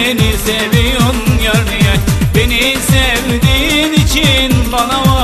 beni seviyorsun yar Beni sevdiğin için bana var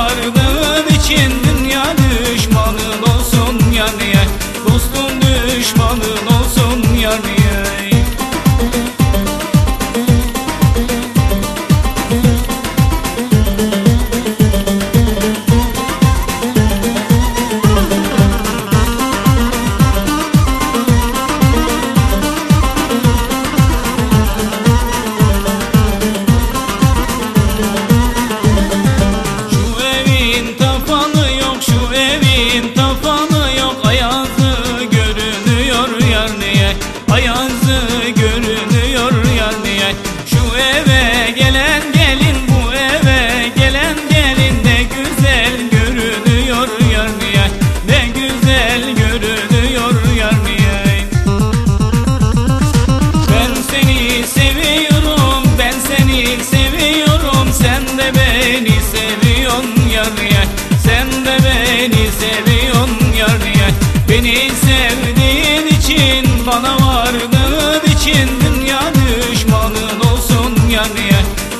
Beni sevdiğin için bana vardığın için Dünya düşmanın olsun yani.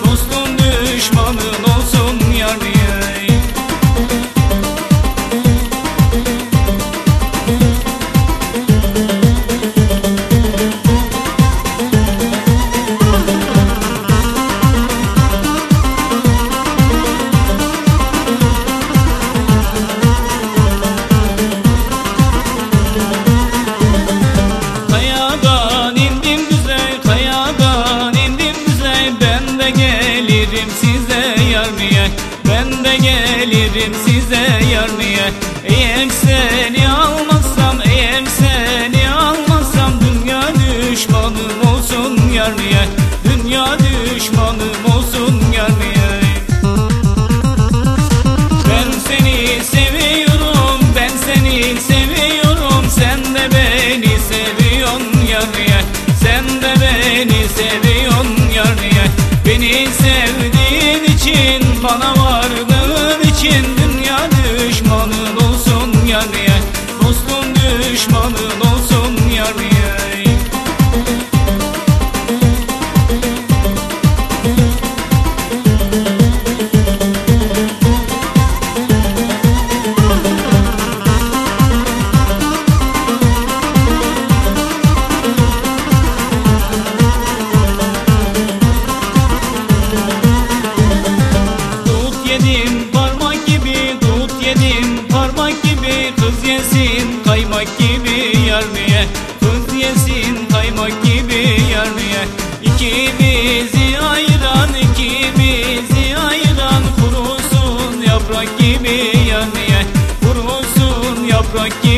Dostun düşmanın yaprak gibi yan Vurulsun yaprak gibi.